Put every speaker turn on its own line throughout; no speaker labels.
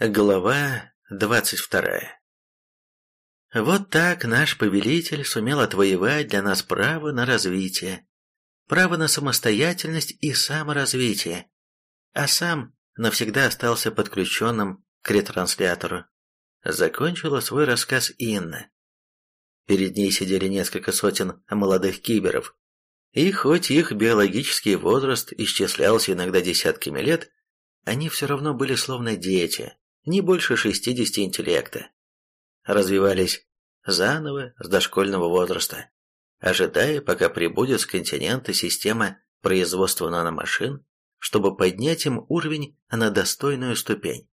Глава двадцать вторая Вот так наш повелитель сумел отвоевать для нас право на развитие, право на самостоятельность и саморазвитие, а сам навсегда остался подключенным к ретранслятору. Закончила свой рассказ Инна. Перед ней сидели несколько сотен молодых киберов, и хоть их биологический возраст исчислялся иногда десятками лет, они все равно были словно дети, не больше 60 интеллекта. Развивались заново с дошкольного возраста, ожидая, пока прибудет с континента система производства наномашин, чтобы поднять им уровень на достойную ступень.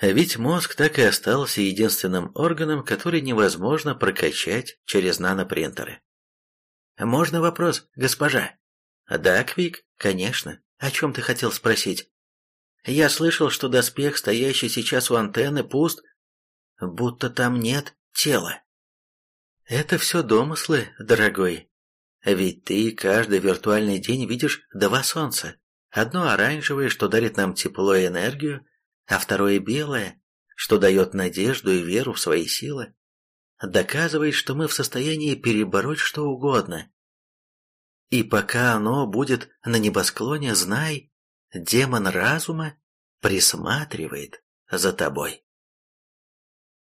Ведь мозг так и остался единственным органом, который невозможно прокачать через нанопринтеры. «Можно вопрос, госпожа?» «Да, Квик, конечно. О чем ты хотел спросить?» Я слышал, что доспех, стоящий сейчас у антенны, пуст, будто там нет тела. Это все домыслы, дорогой. Ведь ты каждый виртуальный день видишь два солнца. Одно оранжевое, что дарит нам тепло и энергию, а второе белое, что дает надежду и веру в свои силы. Доказывает, что мы в состоянии перебороть что угодно. И пока оно будет на небосклоне, знай, демон разума присматривает за тобой.